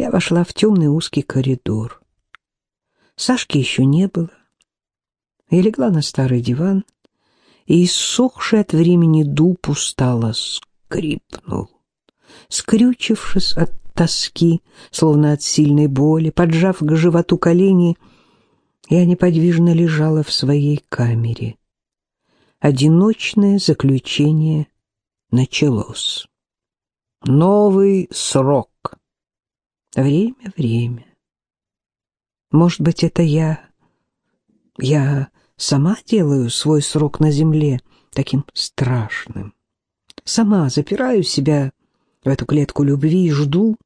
Я вошла в темный узкий коридор. Сашки еще не было. Я легла на старый диван, и иссохший от времени дуб устало скрипнул. Скрючившись от тоски, словно от сильной боли, поджав к животу колени, я неподвижно лежала в своей камере. Одиночное заключение началось. Новый срок. Время, время. Может быть, это я... Я сама делаю свой срок на земле таким страшным. Сама запираю себя в эту клетку любви и жду,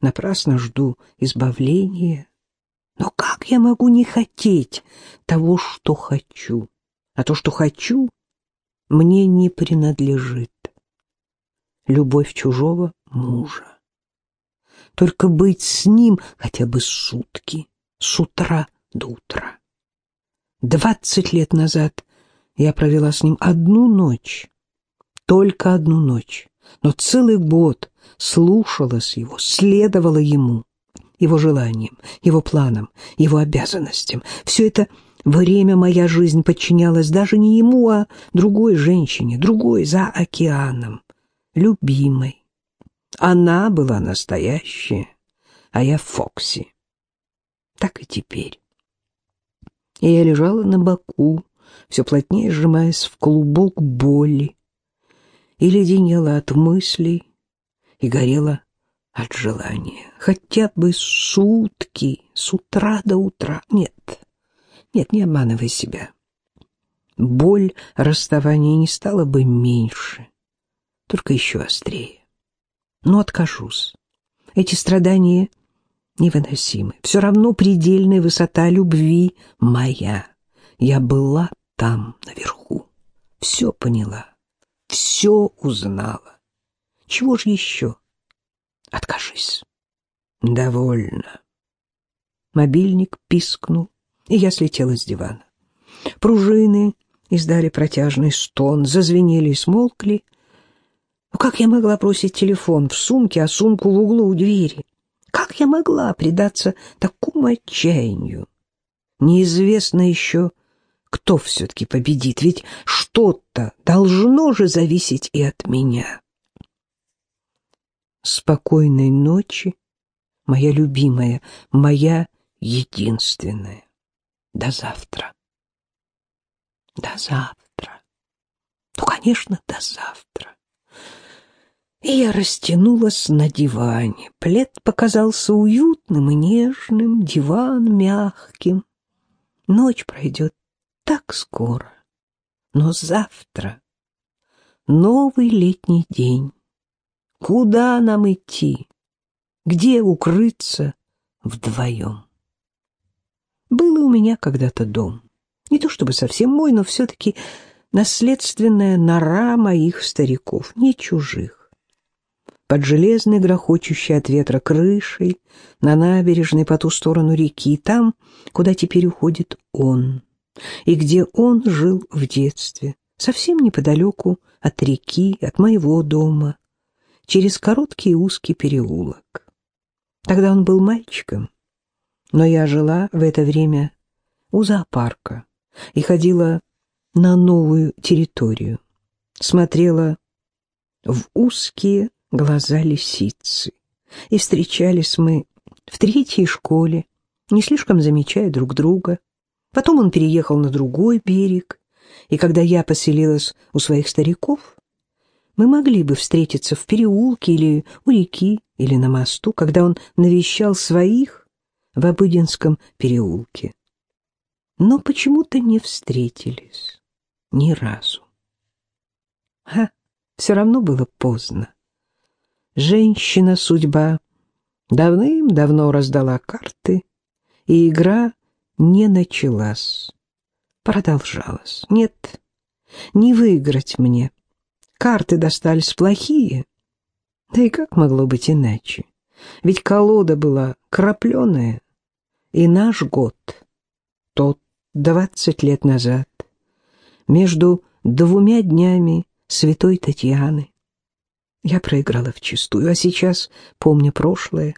напрасно жду избавления. Но как я могу не хотеть того, что хочу? А то, что хочу, мне не принадлежит. Любовь чужого мужа. Только быть с ним хотя бы сутки, с утра до утра. Двадцать лет назад я провела с ним одну ночь, только одну ночь но целый год слушалась его, следовала ему, его желаниям, его планам, его обязанностям. Все это время моя жизнь подчинялась даже не ему, а другой женщине, другой за океаном, любимой. Она была настоящая, а я Фокси. Так и теперь. И я лежала на боку, все плотнее сжимаясь в клубок боли, и леденела от мыслей, и горела от желания. Хотя бы сутки, с утра до утра. Нет, нет, не обманывай себя. Боль расставания не стала бы меньше, только еще острее. Но откажусь. Эти страдания невыносимы. Все равно предельная высота любви моя. Я была там, наверху. Все поняла все узнала. Чего же еще? Откажись. Довольно. Мобильник пискнул, и я слетела с дивана. Пружины издали протяжный стон, зазвенели и смолкли. Но как я могла бросить телефон в сумке, а сумку в углу у двери? Как я могла предаться такому отчаянию? Неизвестно еще, кто все-таки победит, ведь что-то должно же зависеть и от меня. Спокойной ночи, моя любимая, моя единственная. До завтра. До завтра. Ну, конечно, до завтра. И я растянулась на диване. Плед показался уютным и нежным, диван мягким. Ночь пройдет так скоро. Но завтра новый летний день. Куда нам идти? Где укрыться вдвоем? Был у меня когда-то дом. Не то чтобы совсем мой, но все-таки наследственная нора моих стариков, не чужих. Под железной, грохочущей от ветра крышей, на набережной по ту сторону реки, там, куда теперь уходит он и где он жил в детстве, совсем неподалеку от реки, от моего дома, через короткий узкий переулок. Тогда он был мальчиком, но я жила в это время у зоопарка и ходила на новую территорию, смотрела в узкие глаза лисицы, и встречались мы в третьей школе, не слишком замечая друг друга, Потом он переехал на другой берег, и когда я поселилась у своих стариков, мы могли бы встретиться в переулке или у реки, или на мосту, когда он навещал своих в Обыденском переулке. Но почему-то не встретились ни разу. А, все равно было поздно. Женщина-судьба давным-давно раздала карты, и игра не началась, продолжалась. Нет, не выиграть мне. Карты достались плохие. Да и как могло быть иначе? Ведь колода была крапленая, и наш год, тот двадцать лет назад, между двумя днями святой Татьяны, я проиграла вчистую, а сейчас, помня прошлое,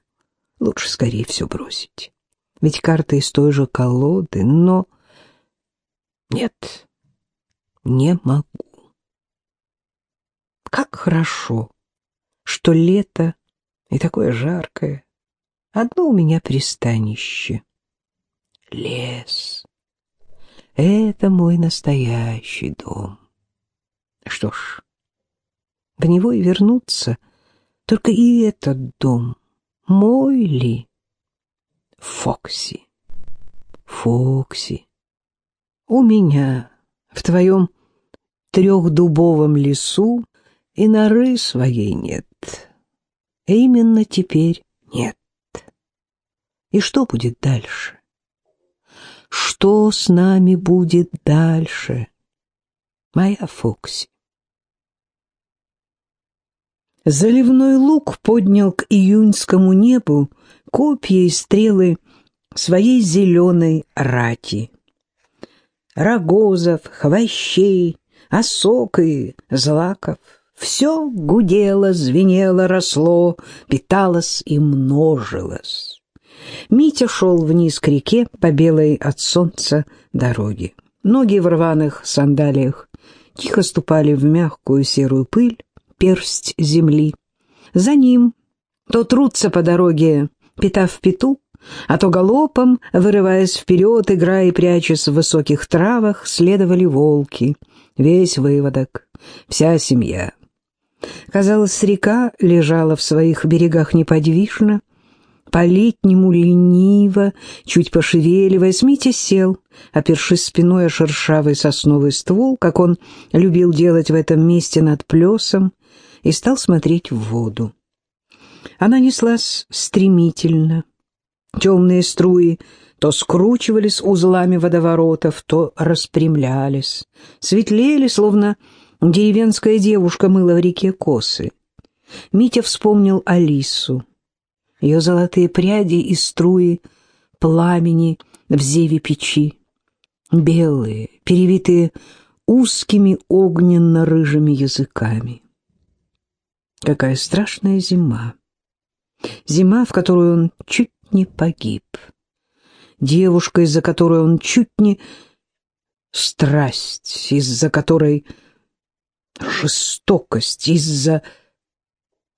Лучше скорее все бросить. Ведь карта из той же колоды, но... Нет, не могу. Как хорошо, что лето и такое жаркое. Одно у меня пристанище. Лес. Это мой настоящий дом. Что ж, в него и вернуться, только и этот дом мой ли? Фокси, Фокси, у меня в твоем трехдубовом лесу и норы своей нет. И именно теперь нет. И что будет дальше? Что с нами будет дальше, моя Фокси? Заливной лук поднял к июньскому небу копья и стрелы своей зеленой рати. Рогозов, хвощей, осок и злаков — все гудело, звенело, росло, питалось и множилось. Митя шел вниз к реке по белой от солнца дороге. Ноги в рваных сандалиях тихо ступали в мягкую серую пыль, персть земли. За ним то трутся по дороге, пята в пету, а то галопом, вырываясь вперед, играя и прячась в высоких травах, следовали волки, весь выводок, вся семья. Казалось, река лежала в своих берегах неподвижно, по-летнему лениво, чуть пошевеливаясь, Митя сел, опершись спиной о шершавый сосновый ствол, как он любил делать в этом месте над плесом, и стал смотреть в воду. Она неслась стремительно. Темные струи то скручивались узлами водоворотов, то распрямлялись, светлели, словно деревенская девушка мыла в реке косы. Митя вспомнил Алису, ее золотые пряди и струи пламени в зеве печи, белые, перевитые узкими огненно-рыжими языками. Какая страшная зима. Зима, в которую он чуть не погиб. Девушка, из-за которой он чуть не... Страсть, из-за которой... Жестокость, из-за...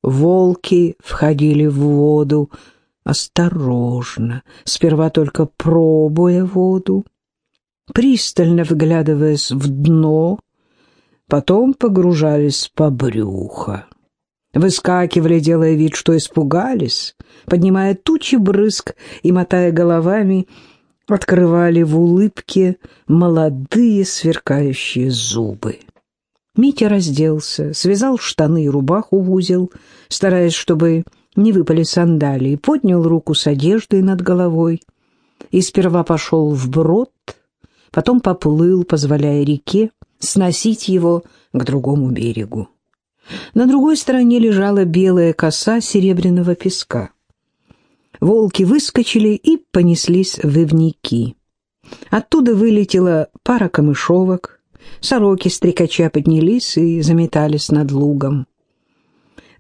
Волки входили в воду осторожно, сперва только пробуя воду, пристально вглядываясь в дно, потом погружались по брюхо. Выскакивали, делая вид, что испугались, поднимая тучи брызг и, мотая головами, открывали в улыбке молодые сверкающие зубы. Митя разделся, связал штаны и рубаху в узел, стараясь, чтобы не выпали сандалии, поднял руку с одеждой над головой и сперва пошел вброд, потом поплыл, позволяя реке сносить его к другому берегу. На другой стороне лежала белая коса серебряного песка. Волки выскочили и понеслись в ивники. Оттуда вылетела пара камышовок, сороки стрекача поднялись и заметались над лугом.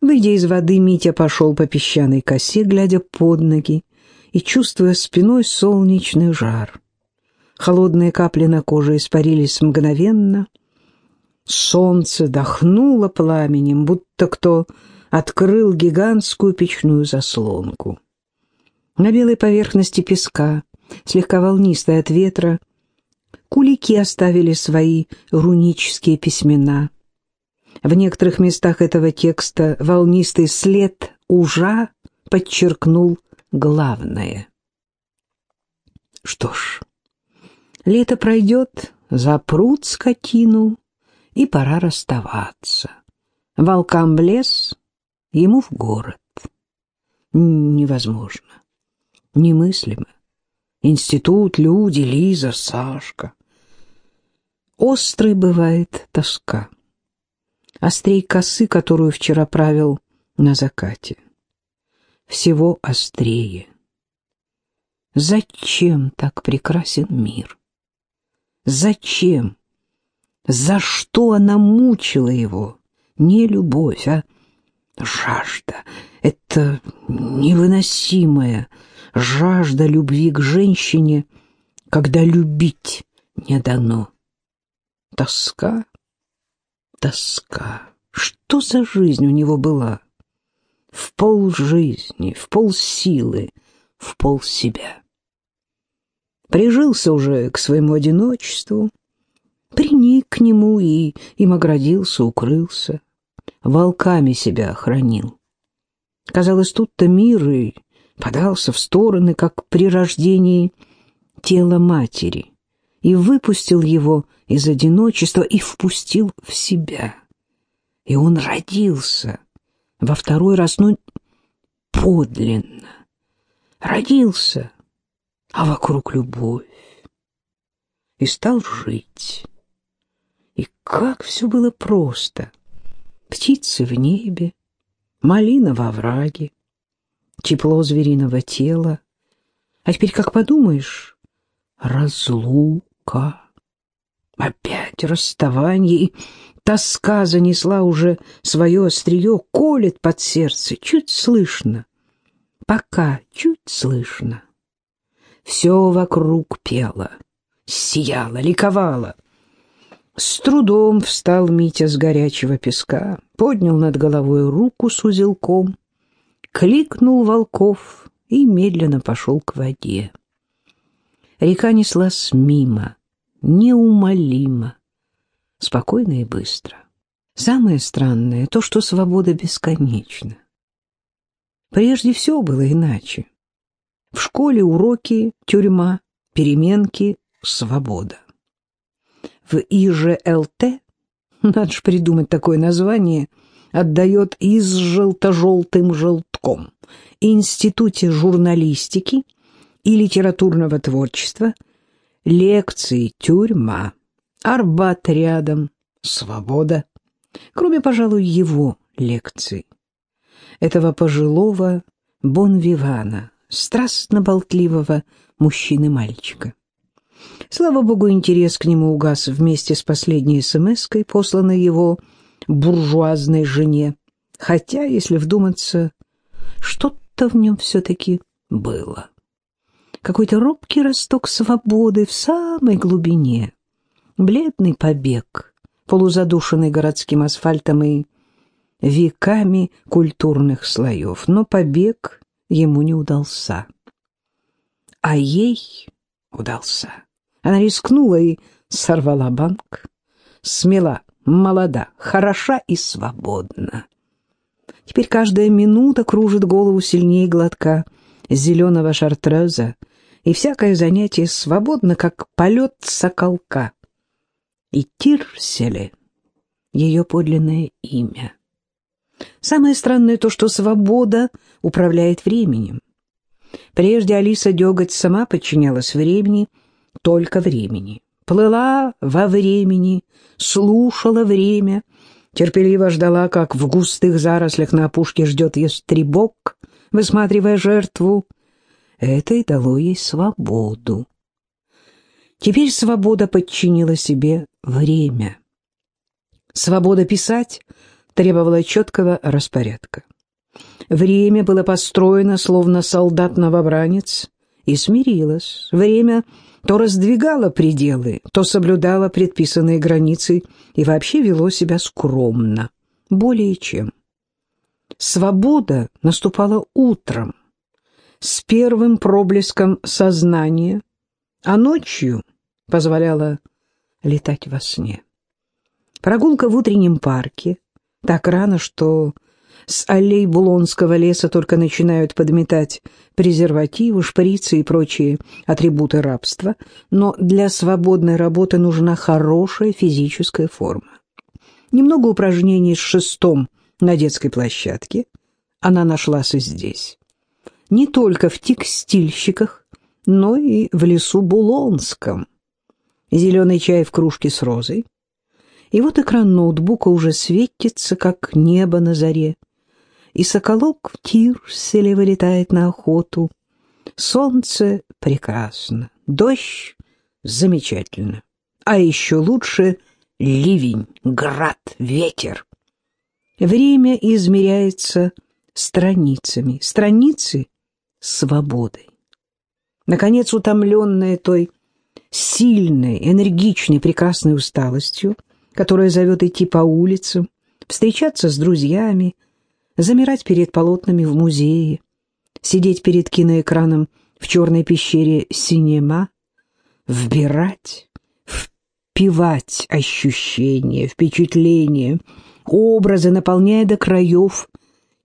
Выйдя из воды, Митя пошел по песчаной косе, глядя под ноги и чувствуя спиной солнечный жар. Холодные капли на коже испарились мгновенно — Солнце дохнуло пламенем, будто кто открыл гигантскую печную заслонку. На белой поверхности песка, слегка волнистой от ветра, кулики оставили свои рунические письмена. В некоторых местах этого текста волнистый след ужа подчеркнул главное. Что ж, лето пройдет, запрут скотину, и пора расставаться. Волкам в лес, ему в город. Невозможно. Немыслимо. Институт, люди, Лиза, Сашка. Острой бывает тоска. Острей косы, которую вчера правил на закате. Всего острее. Зачем так прекрасен мир? Зачем? За что она мучила его? Не любовь, а Жажда — это невыносимая жажда любви к женщине, когда любить не дано. Тоска, тоска. Что за жизнь у него была? В пол жизни, в пол силы, в пол себя. Прижился уже к своему одиночеству, приник к нему и им оградился, укрылся, волками себя охранил. Казалось, тут-то мир и подался в стороны, как при рождении тела матери, и выпустил его из одиночества и впустил в себя. И он родился во второй раз, ну, подлинно. Родился, а вокруг любовь. И стал жить. И как все было просто. Птицы в небе, малина во враге, тепло звериного тела. А теперь, как подумаешь, разлука. Опять расставание, и тоска занесла уже свое острие, колет под сердце, чуть слышно. Пока чуть слышно. Все вокруг пело, сияло, ликовало. С трудом встал Митя с горячего песка, поднял над головой руку с узелком, кликнул волков и медленно пошел к воде. Река неслась мимо, неумолимо, спокойно и быстро. Самое странное — то, что свобода бесконечна. Прежде все было иначе. В школе уроки, тюрьма, переменки, свобода. В ИЖЛТ, надо же придумать такое название, отдает из желто-желтым желтком, Институте журналистики и литературного творчества – лекции, тюрьма, Арбат рядом, свобода. Кроме, пожалуй, его лекций. Этого пожилого бонвивана, страстно болтливого мужчины-мальчика. Слава богу, интерес к нему угас вместе с последней смс-кой, посланной его буржуазной жене. Хотя, если вдуматься, что-то в нем все-таки было какой-то робкий росток свободы в самой глубине, бледный побег, полузадушенный городским асфальтом и веками культурных слоев, но побег ему не удался. А ей удался. Она рискнула и сорвала банк, смела, молода, хороша и свободна. Теперь каждая минута кружит голову сильнее глотка зеленого шартреза, и всякое занятие свободно, как полет соколка. И Тирселе — ее подлинное имя. Самое странное то, что свобода управляет временем. Прежде Алиса Деготь сама подчинялась времени, только времени. Плыла во времени, слушала время, терпеливо ждала, как в густых зарослях на опушке ждет ястребок, высматривая жертву, это и дало ей свободу. Теперь свобода подчинила себе время. Свобода писать требовала четкого распорядка. Время было построено, словно солдат-новобранец, и смирилось. Время то раздвигало пределы, то соблюдало предписанные границы и вообще вело себя скромно, более чем. Свобода наступала утром, с первым проблеском сознания, а ночью позволяла летать во сне. Прогулка в утреннем парке, так рано, что с аллей Булонского леса только начинают подметать презервативы, шприцы и прочие атрибуты рабства, но для свободной работы нужна хорошая физическая форма. Немного упражнений с шестом на детской площадке она нашлась и здесь не только в текстильщиках, но и в лесу Булонском. Зеленый чай в кружке с розой. И вот экран ноутбука уже светится, как небо на заре. И соколок в Тирселе вылетает на охоту. Солнце прекрасно, дождь замечательно. А еще лучше ливень, град, ветер. Время измеряется страницами, страницы — свободой. Наконец, утомленная той сильной, энергичной, прекрасной усталостью, которая зовет идти по улицам, встречаться с друзьями, замирать перед полотнами в музее, сидеть перед киноэкраном в черной пещере синема, вбирать, впивать ощущения, впечатления, образы, наполняя до краев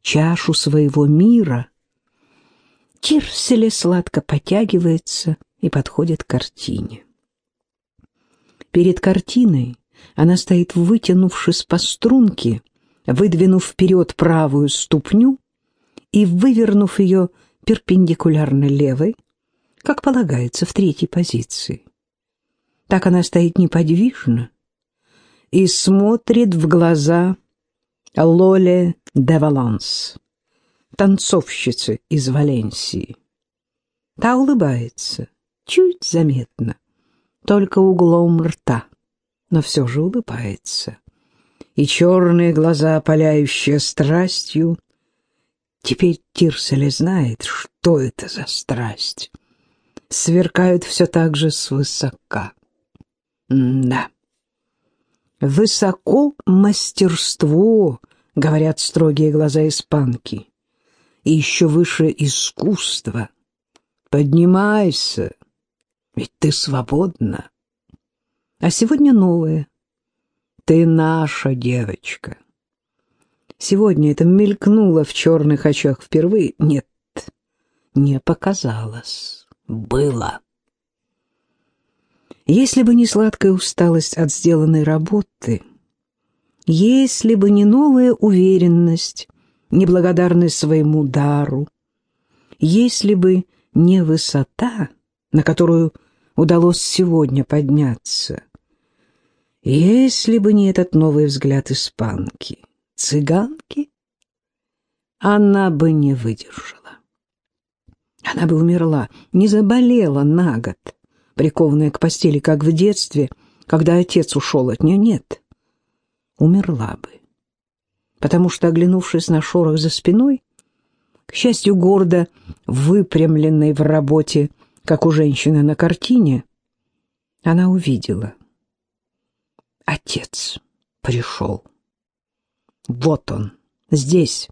чашу своего мира. Кирселе сладко потягивается и подходит к картине. Перед картиной она стоит, вытянувшись по струнке, выдвинув вперед правую ступню и вывернув ее перпендикулярно левой, как полагается в третьей позиции. Так она стоит неподвижно и смотрит в глаза Лоле де Валанс, танцовщицы из Валенсии. Та улыбается, чуть заметно, только углом рта, но все же улыбается. И черные глаза, опаляющие страстью, Теперь Тирселе знает, что это за страсть. Сверкают все так же свысока. да. Высоко мастерство, говорят строгие глаза испанки. И еще выше искусство. Поднимайся, ведь ты свободна. А сегодня новое. Ты наша девочка. Сегодня это мелькнуло в черных очах впервые. Нет, не показалось. Было. Если бы не сладкая усталость от сделанной работы, если бы не новая уверенность, неблагодарность своему дару, если бы не высота, на которую удалось сегодня подняться, если бы не этот новый взгляд испанки, цыганки, она бы не выдержала. Она бы умерла, не заболела на год, прикованная к постели, как в детстве, когда отец ушел от нее. Нет, умерла бы. Потому что, оглянувшись на шорох за спиной, к счастью, гордо выпрямленной в работе, как у женщины на картине, она увидела. Отец пришел. Вот он, здесь,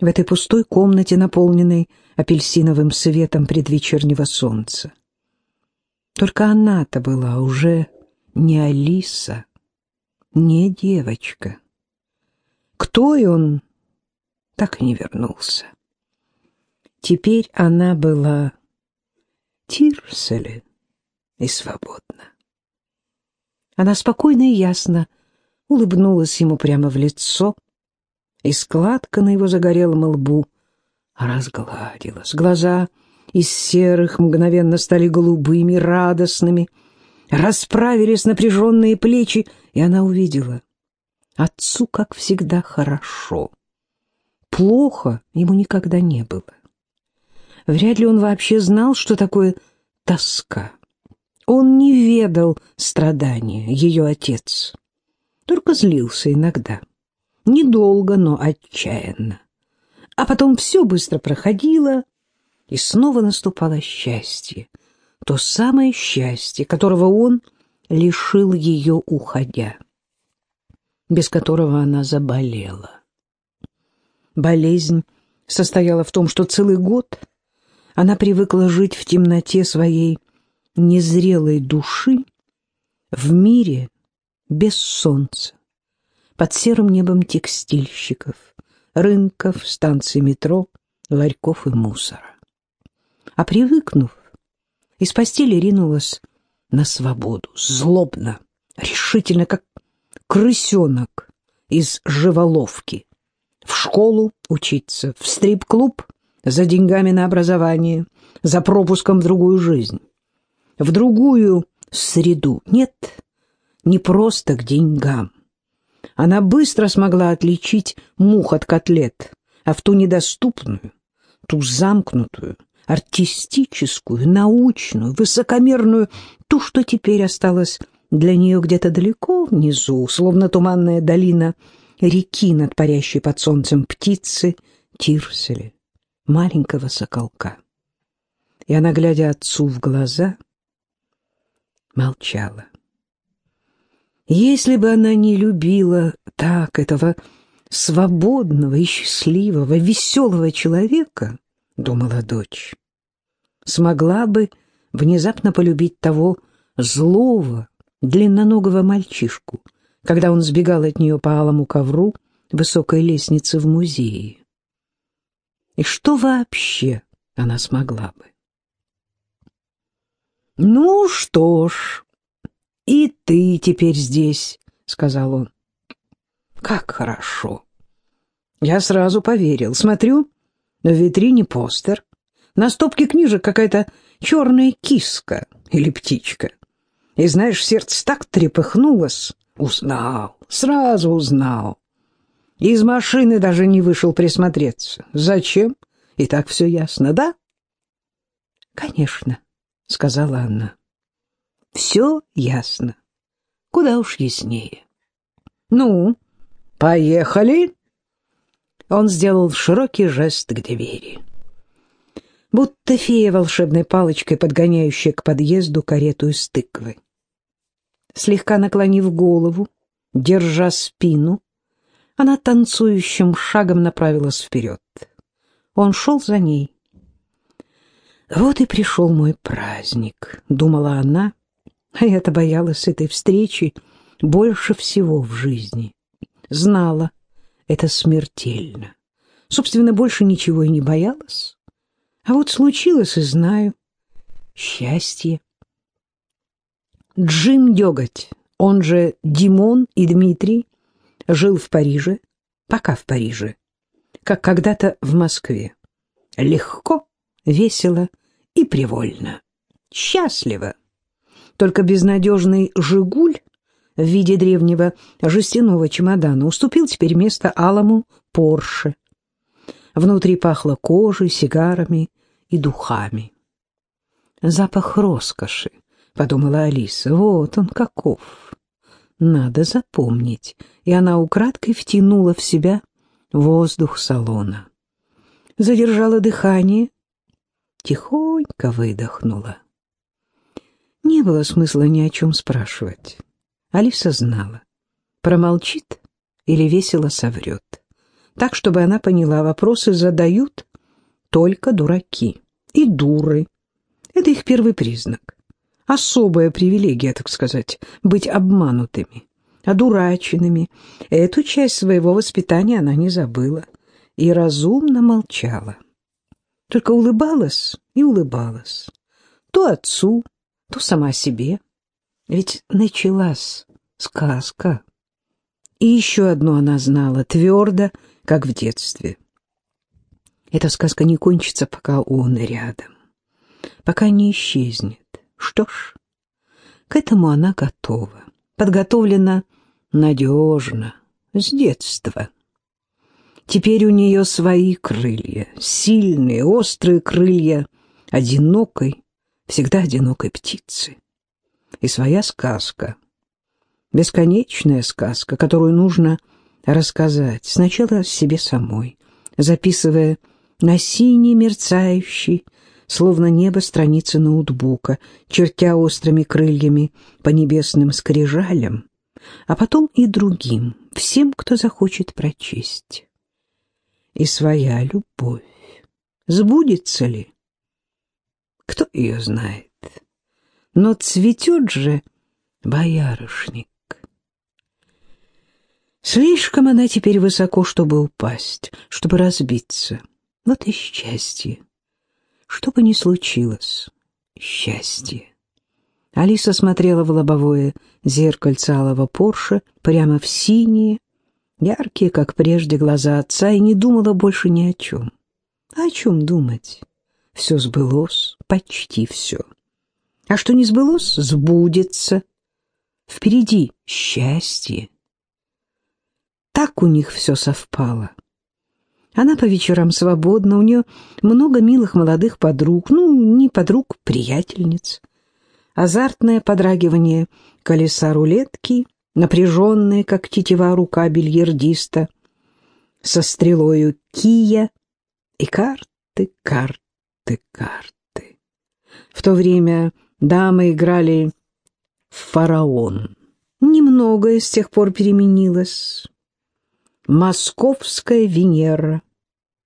в этой пустой комнате, наполненной апельсиновым светом предвечернего солнца. Только она-то была уже не Алиса, не девочка. Кто и он, так и не вернулся. Теперь она была Тирселе и свободна. Она спокойно и ясно улыбнулась ему прямо в лицо, и складка на его загорелом лбу разгладилась. Глаза из серых мгновенно стали голубыми, радостными, расправились напряженные плечи, и она увидела. Отцу, как всегда, хорошо. Плохо ему никогда не было. Вряд ли он вообще знал, что такое тоска. Он не ведал страдания, ее отец только злился иногда. Недолго, но отчаянно. А потом все быстро проходило, и снова наступало счастье. То самое счастье, которого он лишил ее, уходя, без которого она заболела. Болезнь состояла в том, что целый год она привыкла жить в темноте своей незрелой души в мире, без солнца, под серым небом текстильщиков, рынков, станций метро, ларьков и мусора. А привыкнув, из постели ринулась на свободу, злобно, решительно, как крысенок из живоловки. В школу учиться, в стрип-клуб за деньгами на образование, за пропуском в другую жизнь, в другую среду. Нет, не просто к деньгам. Она быстро смогла отличить мух от котлет, а в ту недоступную, ту замкнутую, артистическую, научную, высокомерную, ту, что теперь осталось для нее где-то далеко внизу, словно туманная долина реки над парящей под солнцем птицы Тирселя, маленького соколка. И она, глядя отцу в глаза, молчала. Если бы она не любила так этого свободного и счастливого, веселого человека, — думала дочь, — смогла бы внезапно полюбить того злого, длинноногого мальчишку, когда он сбегал от нее по алому ковру высокой лестницы в музее. И что вообще она смогла бы? «Ну что ж, и ты теперь здесь», — сказал он. «Как хорошо!» Я сразу поверил. Смотрю, в витрине постер. На стопке книжек какая-то черная киска или птичка. И, знаешь, сердце так трепыхнулось. Узнал, сразу узнал. Из машины даже не вышел присмотреться. Зачем? И так все ясно, да? Конечно, сказала она. Все ясно. Куда уж яснее. Ну, поехали. Он сделал широкий жест к двери. Будто фея волшебной палочкой, подгоняющая к подъезду карету из тыквы. Слегка наклонив голову, держа спину, она танцующим шагом направилась вперед. Он шел за ней. «Вот и пришел мой праздник», — думала она, а я-то боялась этой встречи больше всего в жизни. Знала, это смертельно. Собственно, больше ничего и не боялась. А вот случилось, и знаю, счастье. Джим Деготь, он же Димон и Дмитрий, жил в Париже, пока в Париже, как когда-то в Москве. Легко, весело и привольно. Счастливо. Только безнадежный «Жигуль» в виде древнего жестяного чемодана уступил теперь место алому «Порше». Внутри пахло кожей, сигарами и духами. Запах роскоши, подумала Алиса. Вот он каков. Надо запомнить. И она украдкой втянула в себя воздух салона. Задержала дыхание, тихонько выдохнула. Не было смысла ни о чем спрашивать. Алиса знала. Промолчит или весело соврет. Так, чтобы она поняла, вопросы задают только дураки и дуры. Это их первый признак особая привилегия, так сказать, быть обманутыми, одураченными. Эту часть своего воспитания она не забыла и разумно молчала. Только улыбалась и улыбалась. То отцу, то сама себе. Ведь началась сказка. И еще одно она знала, твердо, как в детстве. Эта сказка не кончится, пока он рядом, пока не исчезнет. Что ж, к этому она готова, подготовлена надежно, с детства. Теперь у нее свои крылья, сильные, острые крылья одинокой, всегда одинокой птицы. И своя сказка, бесконечная сказка, которую нужно рассказать сначала себе самой, записывая на синий мерцающий словно небо страницы ноутбука, чертя острыми крыльями по небесным скрижалям, а потом и другим, всем, кто захочет прочесть. И своя любовь. Сбудется ли? Кто ее знает? Но цветет же боярышник. Слишком она теперь высоко, чтобы упасть, чтобы разбиться. Вот и счастье. Что бы ни случилось, счастье. Алиса смотрела в лобовое зеркальце алого Порше прямо в синие, яркие, как прежде, глаза отца и не думала больше ни о чем. А о чем думать? Все сбылось, почти все. А что не сбылось, сбудется. Впереди счастье. Так у них все совпало. Она по вечерам свободна, у нее много милых молодых подруг, ну, не подруг, приятельниц. Азартное подрагивание колеса рулетки напряженная, как тетива рука бильярдиста, со стрелою кия и карты, карты, карты. В то время дамы играли в фараон. Немногое с тех пор переменилось. Московская Венера,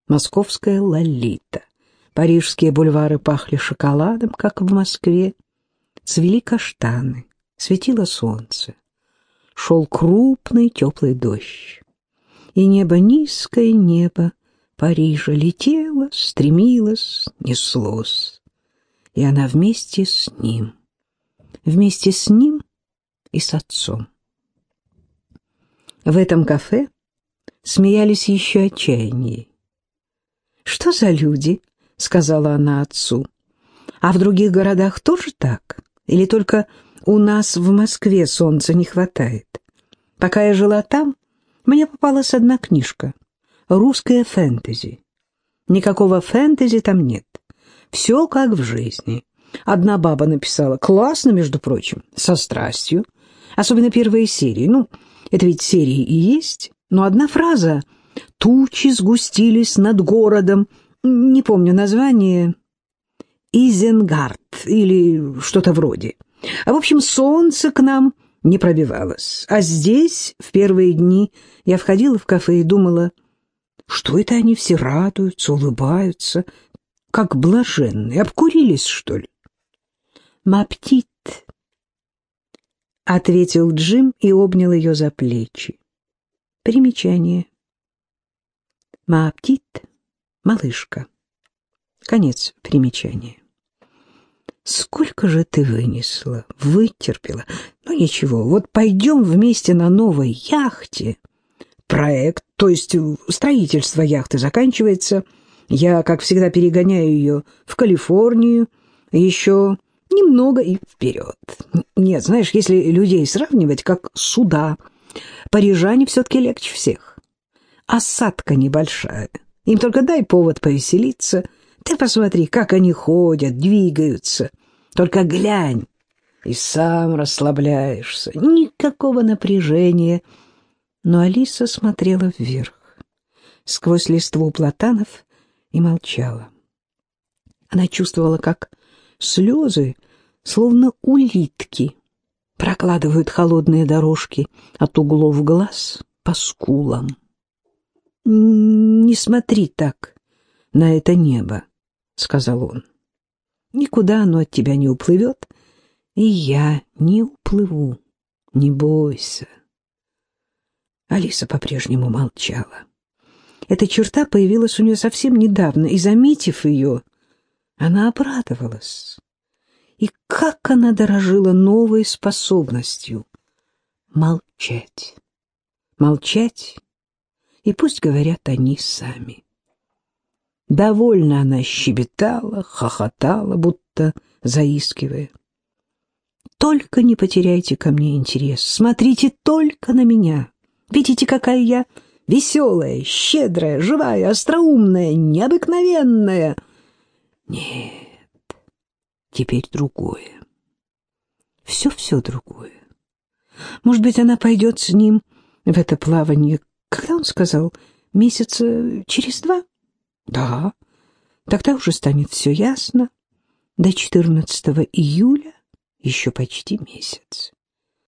московская Лолита. Парижские бульвары пахли шоколадом, как в Москве. Цвели каштаны, светило солнце. Шел крупный теплый дождь. И небо, низкое небо Парижа летело, стремилось, неслось. И она вместе с ним, вместе с ним и с отцом. В этом кафе смеялись еще отчаяннее. «Что за люди?» — сказала она отцу. «А в других городах тоже так? Или только у нас в Москве солнца не хватает? Пока я жила там, мне попалась одна книжка — «Русская фэнтези». Никакого фэнтези там нет. Все как в жизни. Одна баба написала «классно, между прочим, со страстью». Особенно первые серии. Ну, это ведь серии и есть. Но одна фраза «Тучи сгустились над городом». Не помню название. «Изенгард» или что-то вроде. А в общем, солнце к нам не пробивалось. А здесь, в первые дни, я входила в кафе и думала, что это они все радуются, улыбаются, как блаженные. Обкурились, что ли? «Маптит», — ответил Джим и обнял ее за плечи. Примечание. Маптит — малышка. Конец примечания. Сколько же ты вынесла, вытерпела. Ну ничего, вот пойдем вместе на новой яхте. Проект, то есть строительство яхты заканчивается. Я, как всегда, перегоняю ее в Калифорнию. Еще немного и вперед. Нет, знаешь, если людей сравнивать как суда, парижане все-таки легче всех. Осадка небольшая. Им только дай повод повеселиться. Ты посмотри, как они ходят, двигаются. Только глянь, и сам расслабляешься. Никакого напряжения. Но Алиса смотрела вверх, сквозь листву платанов, и молчала. Она чувствовала, как слезы, словно улитки, прокладывают холодные дорожки от углов глаз по скулам. «Не смотри так на это небо», — сказал он. «Никуда оно от тебя не уплывет, и я не уплыву. Не бойся». Алиса по-прежнему молчала. Эта черта появилась у нее совсем недавно, и, заметив ее, она обрадовалась. И как она дорожила новой способностью молчать. Молчать, и пусть говорят они сами. Довольно она щебетала, хохотала, будто заискивая. Только не потеряйте ко мне интерес, смотрите только на меня. Видите, какая я веселая, щедрая, живая, остроумная, необыкновенная — нет, теперь другое. Все-все другое. Может быть, она пойдет с ним в это плавание, когда он сказал, месяца через два? Да, тогда уже станет все ясно. До 14 июля еще почти месяц.